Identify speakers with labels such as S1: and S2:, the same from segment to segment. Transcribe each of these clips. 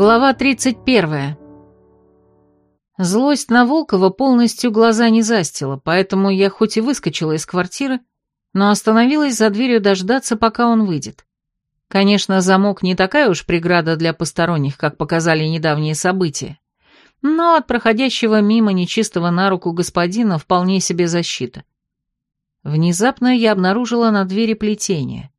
S1: Глава 31. Злость на Волкова полностью глаза не застила, поэтому я хоть и выскочила из квартиры, но остановилась за дверью дождаться, пока он выйдет. Конечно, замок не такая уж преграда для посторонних, как показали недавние события, но от проходящего мимо нечистого на руку господина вполне себе защита. Внезапно я обнаружила на двери плетение.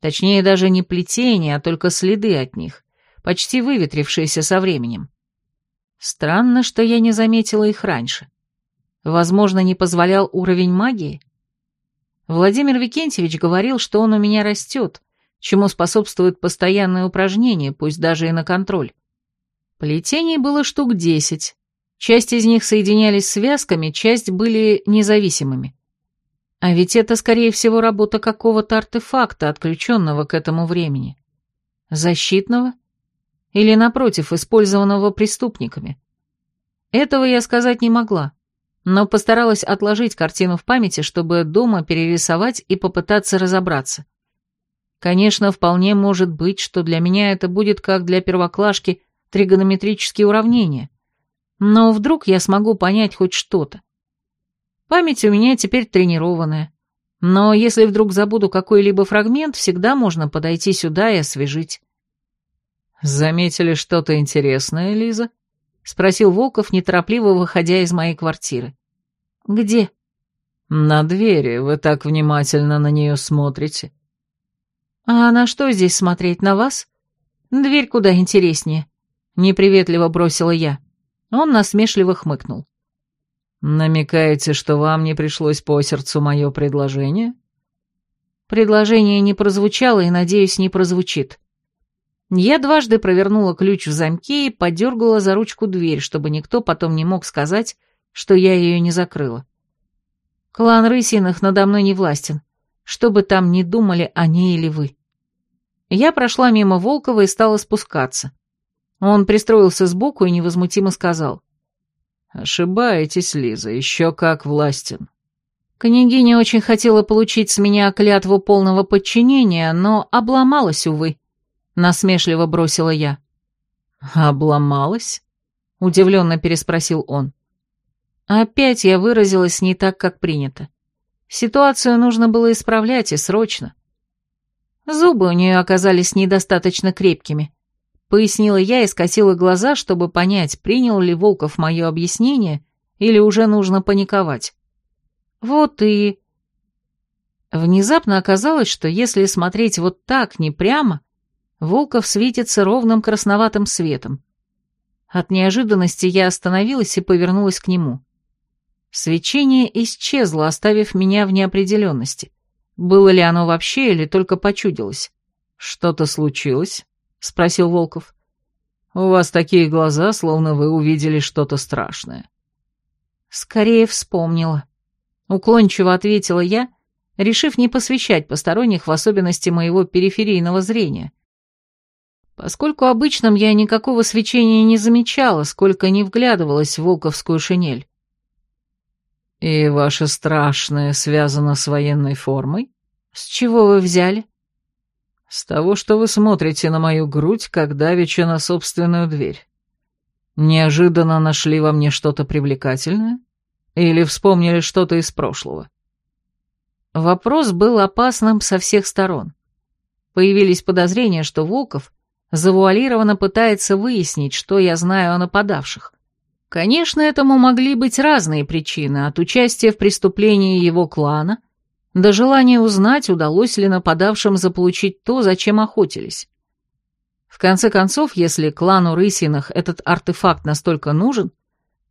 S1: Точнее, даже не плетение, а только следы от них почти выветрившиеся со временем. Странно, что я не заметила их раньше. Возможно, не позволял уровень магии? Владимир Викентьевич говорил, что он у меня растет, чему способствует постоянное упражнение, пусть даже и на контроль. Плетений было штук десять. Часть из них соединялись связками, часть были независимыми. А ведь это, скорее всего, работа какого-то артефакта, отключенного к этому времени. Защитного? Или, напротив, использованного преступниками. Этого я сказать не могла, но постаралась отложить картину в памяти, чтобы дома перерисовать и попытаться разобраться. Конечно, вполне может быть, что для меня это будет как для первоклашки тригонометрические уравнения, но вдруг я смогу понять хоть что-то. Память у меня теперь тренированная, но если вдруг забуду какой-либо фрагмент, всегда можно подойти сюда и освежить. «Заметили что-то интересное, Лиза?» — спросил Волков, неторопливо выходя из моей квартиры. «Где?» «На двери. Вы так внимательно на нее смотрите». «А на что здесь смотреть, на вас? Дверь куда интереснее», — неприветливо бросила я. Он насмешливо хмыкнул. «Намекаете, что вам не пришлось по сердцу мое предложение?» Предложение не прозвучало и, надеюсь, не прозвучит. Я дважды провернула ключ в замке и подергала за ручку дверь, чтобы никто потом не мог сказать, что я ее не закрыла. Клан Рысиных надо мной не властен, что бы там ни думали они или вы. Я прошла мимо Волкова и стала спускаться. Он пристроился сбоку и невозмутимо сказал. «Ошибаетесь, Лиза, еще как властен». Княгиня очень хотела получить с меня клятву полного подчинения, но обломалась, увы насмешливо бросила я. «Обломалась?» — удивленно переспросил он. Опять я выразилась не так, как принято. Ситуацию нужно было исправлять и срочно. Зубы у нее оказались недостаточно крепкими. Пояснила я и скосила глаза, чтобы понять, принял ли Волков мое объяснение или уже нужно паниковать. Вот и... Внезапно оказалось, что если смотреть вот так, не прямо, Волков светится ровным красноватым светом. От неожиданности я остановилась и повернулась к нему. Свечение исчезло, оставив меня в неопределенности. Было ли оно вообще или только почудилось? «Что-то случилось?» — спросил Волков. «У вас такие глаза, словно вы увидели что-то страшное». «Скорее вспомнила», — уклончиво ответила я, решив не посвящать посторонних в особенности моего периферийного зрения, поскольку обычным я никакого свечения не замечала, сколько не вглядывалась в волковскую шинель. «И ваше страшное связано с военной формой? С чего вы взяли?» «С того, что вы смотрите на мою грудь, как давеча на собственную дверь. Неожиданно нашли во мне что-то привлекательное? Или вспомнили что-то из прошлого?» Вопрос был опасным со всех сторон. Появились подозрения, что Волков завуалированно пытается выяснить, что я знаю о нападавших. Конечно, этому могли быть разные причины, от участия в преступлении его клана до желания узнать, удалось ли нападавшим заполучить то, зачем охотились. В конце концов, если клану Рысиных этот артефакт настолько нужен,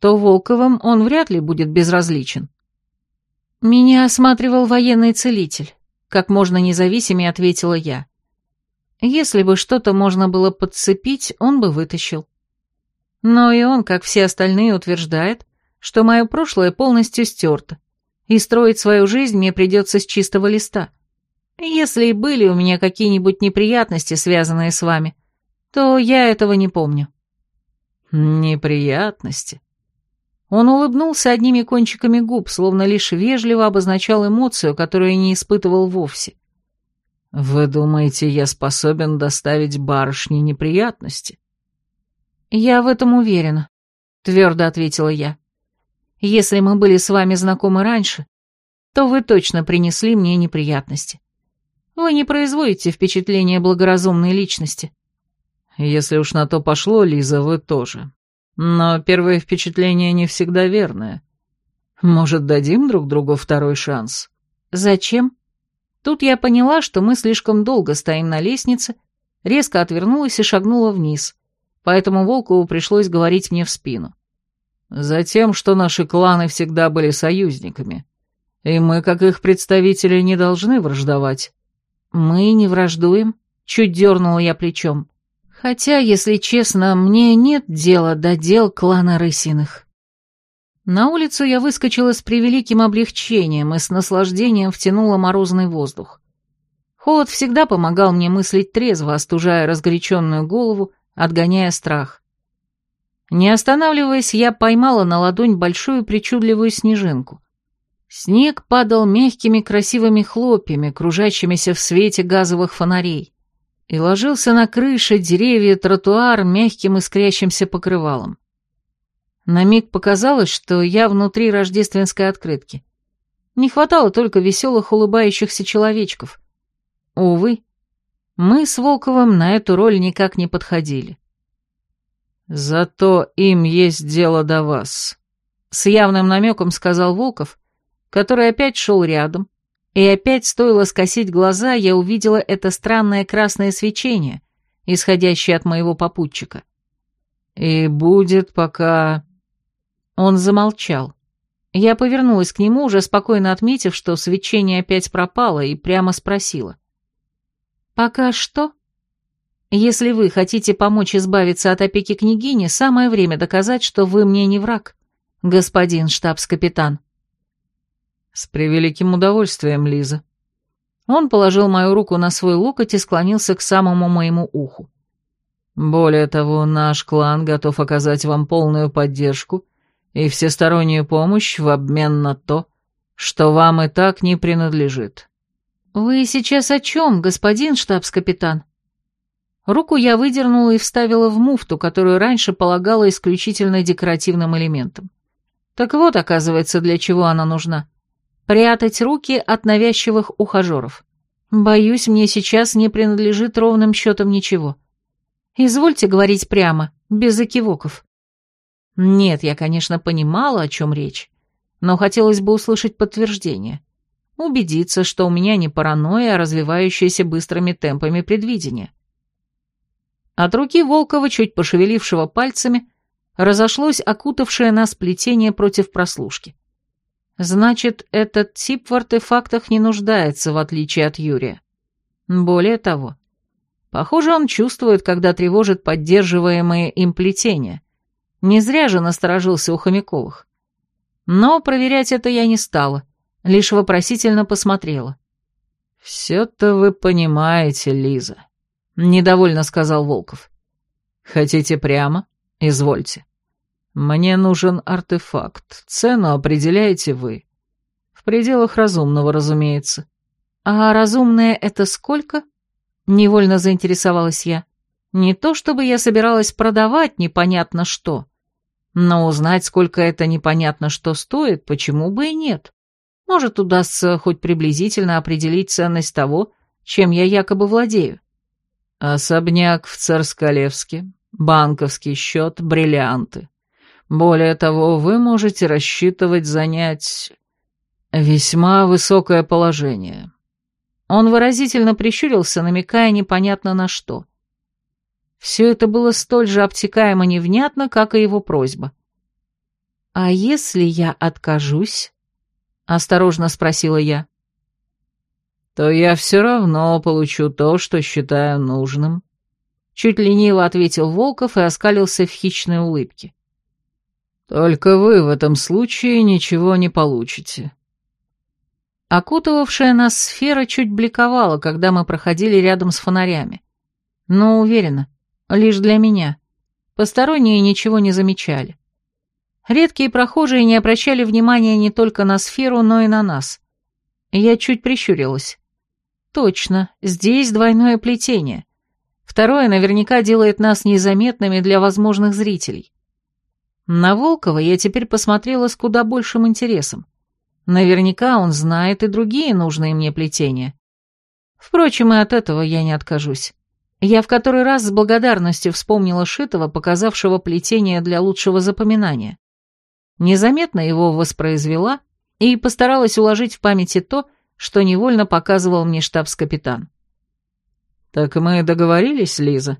S1: то Волковым он вряд ли будет безразличен. «Меня осматривал военный целитель», — как можно независимее ответила я. Если бы что-то можно было подцепить, он бы вытащил. Но и он, как все остальные, утверждает, что мое прошлое полностью стерто, и строить свою жизнь мне придется с чистого листа. Если и были у меня какие-нибудь неприятности, связанные с вами, то я этого не помню. Неприятности? Он улыбнулся одними кончиками губ, словно лишь вежливо обозначал эмоцию, которую не испытывал вовсе. «Вы думаете, я способен доставить барышне неприятности?» «Я в этом уверена», — твердо ответила я. «Если мы были с вами знакомы раньше, то вы точно принесли мне неприятности. Вы не производите впечатление благоразумной личности».
S2: «Если уж на то пошло, Лиза, вы тоже. Но первое впечатление не всегда верное. Может, дадим друг другу второй шанс?»
S1: «Зачем?» Тут я поняла, что мы слишком долго стоим на лестнице, резко отвернулась и шагнула вниз, поэтому Волкову пришлось говорить мне в спину.
S2: «Затем, что наши кланы всегда были союзниками, и мы, как их представители, не должны враждовать».
S1: «Мы не враждуем», — чуть дернула я плечом. «Хотя, если честно, мне нет дела до дел клана Рысиных». На улицу я выскочила с превеликим облегчением и с наслаждением втянула морозный воздух. Холод всегда помогал мне мыслить трезво, остужая разгоряченную голову, отгоняя страх. Не останавливаясь, я поймала на ладонь большую причудливую снежинку. Снег падал мягкими красивыми хлопьями, кружащимися в свете газовых фонарей, и ложился на крыши, деревья, тротуар мягким искрящимся покрывалом. На миг показалось, что я внутри рождественской открытки. Не хватало только веселых улыбающихся человечков. Увы, мы с Волковым на эту роль никак не подходили.
S2: «Зато им есть дело до вас», —
S1: с явным намеком сказал Волков, который опять шел рядом, и опять стоило скосить глаза, я увидела это странное красное свечение, исходящее от моего попутчика.
S2: «И будет пока...»
S1: Он замолчал. Я повернулась к нему, уже спокойно отметив, что свечение опять пропало, и прямо спросила. «Пока что? Если вы хотите помочь избавиться от опеки княгини, самое время доказать, что вы мне не враг, господин штабс-капитан».
S2: «С превеликим удовольствием, Лиза».
S1: Он положил мою руку на свой локоть и склонился к самому моему уху.
S2: «Более того, наш клан готов оказать вам полную поддержку» и всестороннюю помощь в обмен на то, что вам и так не принадлежит».
S1: «Вы сейчас о чем, господин штабс-капитан?» Руку я выдернула и вставила в муфту, которую раньше полагала исключительно декоративным элементом. Так вот, оказывается, для чего она нужна. Прятать руки от навязчивых ухажеров. Боюсь, мне сейчас не принадлежит ровным счетом ничего. Извольте говорить прямо, без экивоков. Нет, я, конечно, понимала, о чем речь, но хотелось бы услышать подтверждение. Убедиться, что у меня не паранойя, а развивающаяся быстрыми темпами предвидение. От руки Волкова, чуть пошевелившего пальцами, разошлось окутавшее нас плетение против прослушки. Значит, этот тип в артефактах не нуждается, в отличие от Юрия. Более того, похоже, он чувствует, когда тревожит поддерживаемые им плетения, не зря же насторожился у Хомяковых. Но проверять это я не стала, лишь вопросительно посмотрела.
S2: «Все-то вы понимаете, Лиза», — недовольно сказал Волков. «Хотите прямо? Извольте. Мне нужен артефакт, цену определяете вы. В пределах разумного, разумеется».
S1: «А разумное это сколько?» — невольно заинтересовалась я. Не то чтобы я собиралась продавать непонятно что, но узнать, сколько это непонятно что стоит, почему бы и нет. Может, удастся хоть приблизительно определить ценность того, чем я якобы владею.
S2: Особняк в Царскалевске, банковский счет, бриллианты. Более того, вы можете рассчитывать занять весьма высокое положение.
S1: Он выразительно прищурился, намекая непонятно на что. Все это было столь же обтекаемо невнятно, как и его просьба. «А если я откажусь?» — осторожно спросила я.
S2: «То я все равно получу то, что считаю нужным», — чуть лениво ответил Волков и оскалился в хищной улыбке. «Только вы в этом случае ничего не получите».
S1: Окутывавшая нас сфера чуть бликовала, когда мы проходили рядом с фонарями. Но уверена, Лишь для меня. Посторонние ничего не замечали. Редкие прохожие не обращали внимания не только на сферу, но и на нас. Я чуть прищурилась. Точно, здесь двойное плетение. Второе наверняка делает нас незаметными для возможных зрителей. На Волкова я теперь посмотрела с куда большим интересом. Наверняка он знает и другие нужные мне плетения. Впрочем, и от этого я не откажусь. Я в который раз с благодарностью вспомнила Шитова, показавшего плетение для лучшего запоминания. Незаметно его воспроизвела и постаралась уложить в памяти то, что невольно показывал мне штабс-капитан.
S2: «Так мы договорились, Лиза?»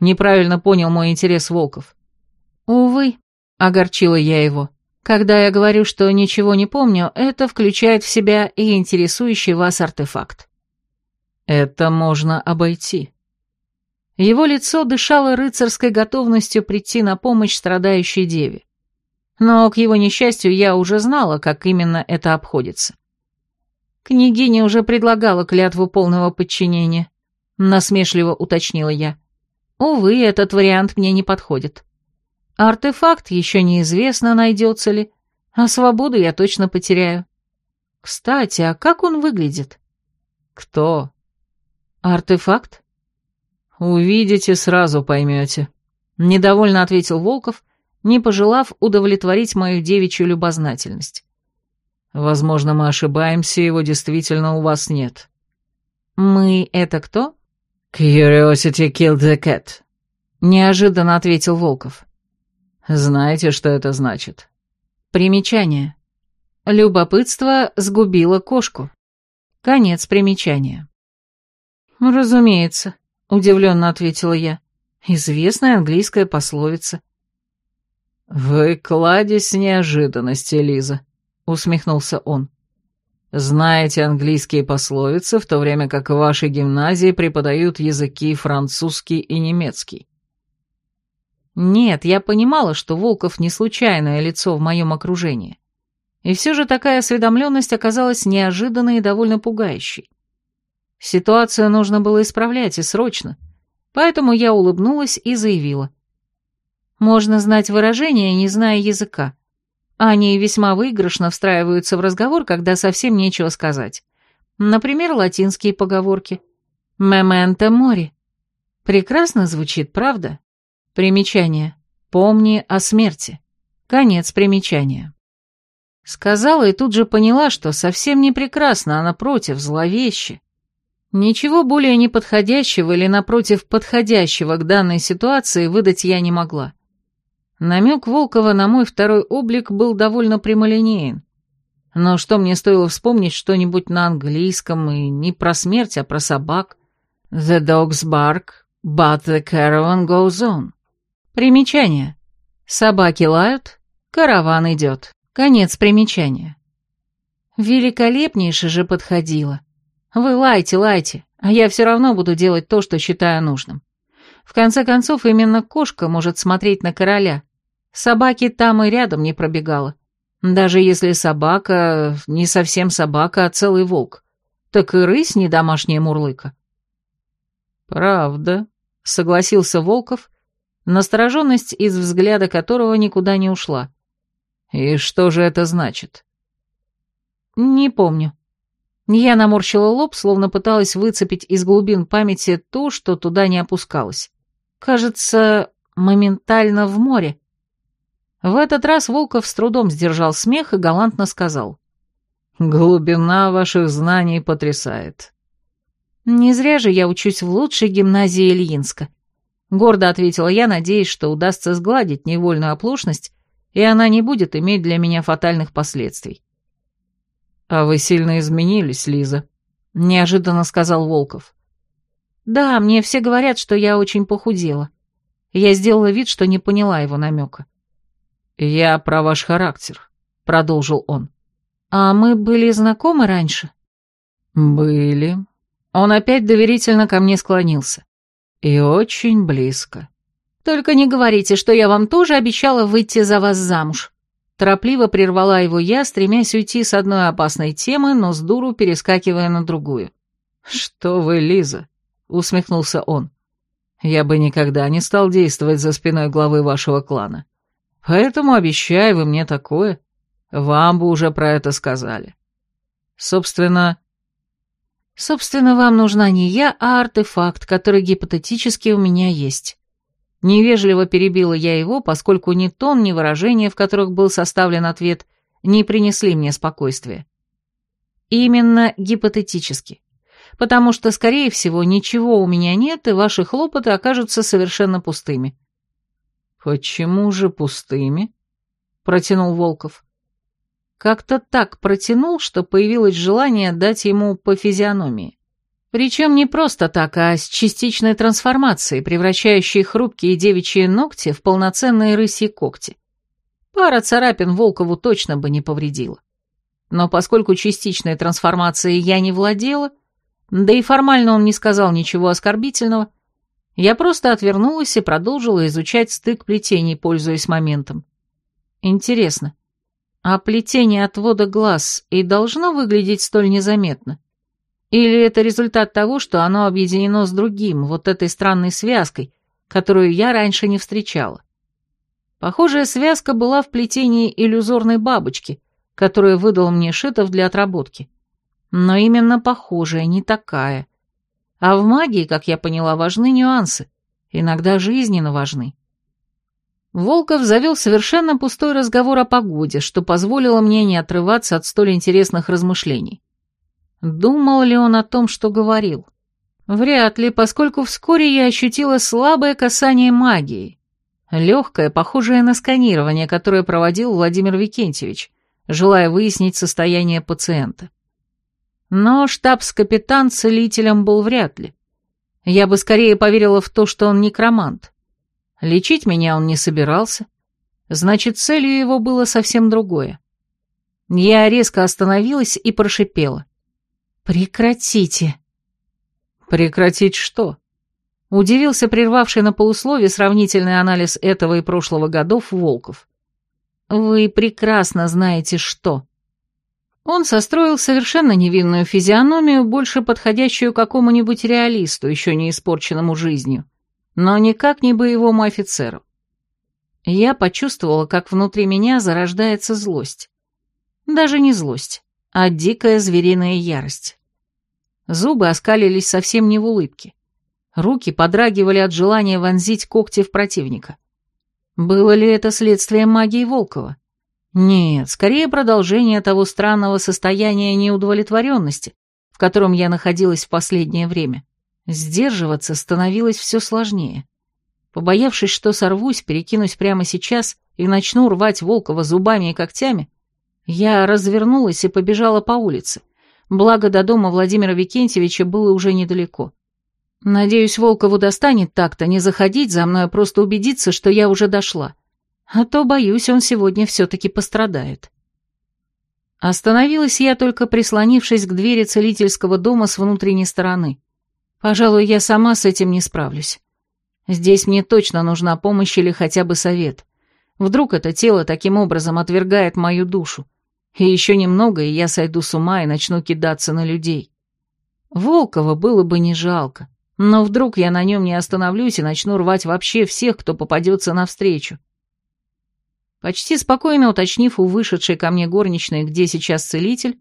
S2: Неправильно понял мой интерес Волков.
S1: «Увы», — огорчила я его. «Когда я говорю, что ничего не помню, это включает в себя и интересующий вас артефакт».
S2: «Это можно обойти».
S1: Его лицо дышало рыцарской готовностью прийти на помощь страдающей деве. Но, к его несчастью, я уже знала, как именно это обходится. Княгиня уже предлагала клятву полного подчинения, насмешливо уточнила я. Увы, этот вариант мне не подходит. Артефакт еще неизвестно, найдется ли, а свободу я точно потеряю. Кстати, а как он выглядит?
S2: Кто?
S1: Артефакт?
S2: Увидите, сразу поймете.
S1: Недовольно ответил Волков, не пожелав удовлетворить мою девичью любознательность.
S2: Возможно, мы ошибаемся, его действительно у вас нет.
S1: Мы — это кто?
S2: Curiosity killed the cat.
S1: Неожиданно ответил Волков.
S2: Знаете, что это значит?
S1: Примечание. Любопытство сгубило кошку. Конец примечания. Разумеется, удивленно ответила я. Известная английская пословица.
S2: «Вы кладезь неожиданности, Лиза», — усмехнулся он. «Знаете английские пословицы, в то время как в вашей гимназии преподают языки французский и немецкий».
S1: Нет, я понимала, что Волков не случайное лицо в моем окружении. И все же такая осведомленность оказалась неожиданной и довольно пугающей. Ситуацию нужно было исправлять и срочно, поэтому я улыбнулась и заявила. Можно знать выражения, не зная языка. Они весьма выигрышно встраиваются в разговор, когда совсем нечего сказать. Например, латинские поговорки. «Мементо мори». Прекрасно звучит, правда? Примечание. «Помни о смерти». Конец примечания. Сказала и тут же поняла, что совсем не прекрасно, а напротив, зловеще. Ничего более неподходящего или, напротив, подходящего к данной ситуации выдать я не могла. Намек Волкова на мой второй облик был довольно прямолинеен. Но что мне стоило вспомнить что-нибудь на английском, и не про смерть, а про собак? «The dogs bark, but the caravan goes on». Примечание. Собаки лают, караван идет. Конец примечания. Великолепнейше же подходило. Вы лайте, лайте, а я все равно буду делать то, что считаю нужным. В конце концов, именно кошка может смотреть на короля. Собаки там и рядом не пробегала. Даже если собака не совсем собака, а целый волк. Так и рысь не домашняя мурлыка.
S2: «Правда», — согласился Волков,
S1: настороженность из взгляда которого никуда не ушла.
S2: «И что же это значит?»
S1: «Не помню», я наморщила лоб, словно пыталась выцепить из глубин памяти то, что туда не опускалось. Кажется, моментально в море. В этот раз Волков с трудом сдержал смех и галантно сказал.
S2: «Глубина ваших знаний потрясает».
S1: «Не зря же я учусь в лучшей гимназии Ильинска», — гордо ответила я, надеясь, что удастся сгладить невольную оплошность, и она не будет иметь для меня фатальных последствий.
S2: «А вы сильно изменились, Лиза», — неожиданно сказал Волков.
S1: «Да, мне все говорят, что я очень похудела. Я сделала вид, что не поняла его намека».
S2: «Я про ваш характер», — продолжил он.
S1: «А мы были знакомы раньше?»
S2: «Были». Он опять доверительно ко мне склонился. «И очень близко».
S1: «Только не говорите, что я вам тоже обещала выйти за вас замуж». Торопливо прервала его я, стремясь уйти с одной опасной темы, но с дуру перескакивая на другую.
S2: «Что вы, Лиза?» — усмехнулся он. «Я бы никогда не стал действовать за спиной главы вашего клана. Поэтому обещаю вы мне такое. Вам бы уже про это сказали. Собственно...»
S1: Собственно, вам нужна не я, а артефакт, который гипотетически у меня есть. Невежливо перебила я его, поскольку ни тон, ни выражение, в которых был составлен ответ, не принесли мне спокойствия. Именно гипотетически. Потому что, скорее всего, ничего у меня нет, и ваши хлопоты окажутся совершенно пустыми.
S2: «Почему же пустыми?» — протянул Волков.
S1: Как-то так протянул, что появилось желание дать ему по физиономии. Причем не просто так, а с частичной трансформацией, превращающей хрупкие девичьи ногти в полноценные рысьи когти. Пара царапин Волкову точно бы не повредила. Но поскольку частичной трансформацией я не владела, да и формально он не сказал ничего оскорбительного, я просто отвернулась и продолжила изучать стык плетений, пользуясь моментом. Интересно, а плетение отвода глаз и должно выглядеть столь незаметно? Или это результат того, что оно объединено с другим, вот этой странной связкой, которую я раньше не встречала? Похожая связка была в плетении иллюзорной бабочки, которую выдал мне Шитов для отработки. Но именно похожая, не такая. А в магии, как я поняла, важны нюансы, иногда жизненно важны. Волков завел совершенно пустой разговор о погоде, что позволило мне не отрываться от столь интересных размышлений. Думал ли он о том, что говорил? Вряд ли, поскольку вскоре я ощутила слабое касание магии. Легкое, похожее на сканирование, которое проводил Владимир Викентьевич, желая выяснить состояние пациента. Но штабс-капитан целителем был вряд ли. Я бы скорее поверила в то, что он некромант. Лечить меня он не собирался. Значит, целью его было совсем другое. Я резко остановилась и прошипела. «Прекратите!» «Прекратить что?» Удивился прервавший на полусловие сравнительный анализ этого и прошлого годов Волков. «Вы прекрасно знаете, что...» Он состроил совершенно невинную физиономию, больше подходящую какому-нибудь реалисту, еще не испорченному жизнью но никак не боевому офицеру. Я почувствовала, как внутри меня зарождается злость. Даже не злость, а дикая звериная ярость. Зубы оскалились совсем не в улыбке. Руки подрагивали от желания вонзить когти в противника. Было ли это следствие магии Волкова? Нет, скорее продолжение того странного состояния неудовлетворенности, в котором я находилась в последнее время. Сдерживаться становилось все сложнее. Побоявшись, что сорвусь, перекинусь прямо сейчас и начну рвать Волкова зубами и когтями, я развернулась и побежала по улице. Благо, до дома Владимира Викентьевича было уже недалеко. Надеюсь, Волкову достанет так-то не заходить за мной, а просто убедиться, что я уже дошла. А то, боюсь, он сегодня все-таки пострадает. Остановилась я только прислонившись к двери целительского дома с внутренней стороны. Пожалуй, я сама с этим не справлюсь. Здесь мне точно нужна помощь или хотя бы совет. Вдруг это тело таким образом отвергает мою душу. И еще немного, и я сойду с ума и начну кидаться на людей. Волкова было бы не жалко. Но вдруг я на нем не остановлюсь и начну рвать вообще всех, кто попадется навстречу. Почти спокойно уточнив у вышедшей ко мне горничной, где сейчас целитель,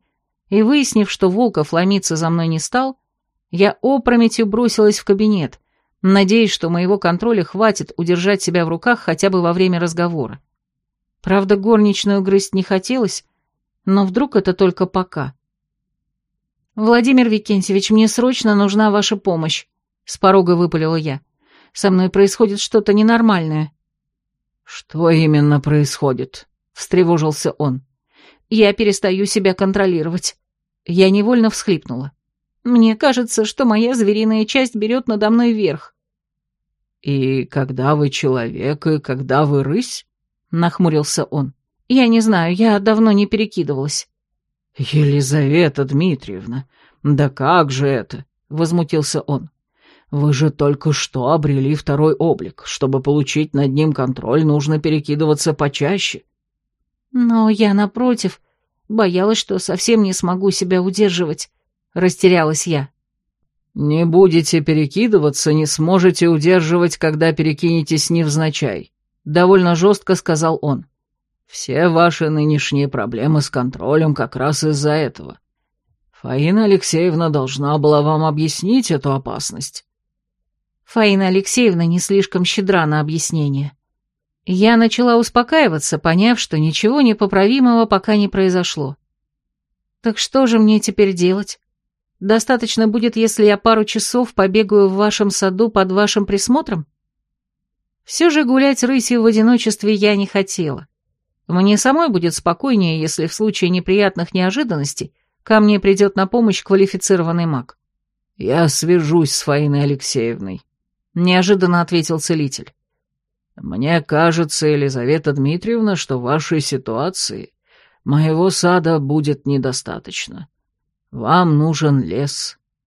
S1: и выяснив, что Волков ломиться за мной не стал, я опрометью бросилась в кабинет, надеясь, что моего контроля хватит удержать себя в руках хотя бы во время разговора. Правда, горничную грызть не хотелось, но вдруг это только пока. «Владимир Викентьевич, мне срочно нужна ваша помощь», — с порога выпалила я. «Со мной происходит что-то ненормальное».
S2: «Что именно происходит?» — встревожился он.
S1: «Я перестаю себя контролировать». Я невольно всхлипнула. Мне кажется, что моя звериная часть берет надо мной верх.
S2: «И когда вы человек, и когда вы рысь?» — нахмурился он.
S1: «Я не знаю, я давно не перекидывалась».
S2: «Елизавета Дмитриевна, да как же это?» — возмутился он. «Вы же только что обрели второй облик. Чтобы получить над ним контроль, нужно перекидываться почаще».
S1: «Но я, напротив, боялась, что совсем не смогу себя удерживать. — растерялась я.
S2: «Не будете перекидываться, не сможете удерживать, когда перекинетесь невзначай», — довольно жестко сказал он. «Все ваши нынешние проблемы с контролем как раз из-за этого. Фаина Алексеевна должна была вам объяснить эту опасность.
S1: Фаина Алексеевна не слишком щедра на объяснение. Я начала успокаиваться, поняв, что ничего непоправимого пока не произошло. Так что же мне теперь делать? Достаточно будет, если я пару часов побегаю в вашем саду под вашим присмотром? Все же гулять рысью в одиночестве я не хотела. Мне самой будет спокойнее, если в случае неприятных неожиданностей ко мне придет на помощь квалифицированный маг.
S2: «Я свяжусь с Фаиной Алексеевной», — неожиданно ответил целитель. «Мне кажется, Елизавета Дмитриевна, что вашей ситуации моего сада будет недостаточно. Вам нужен лес.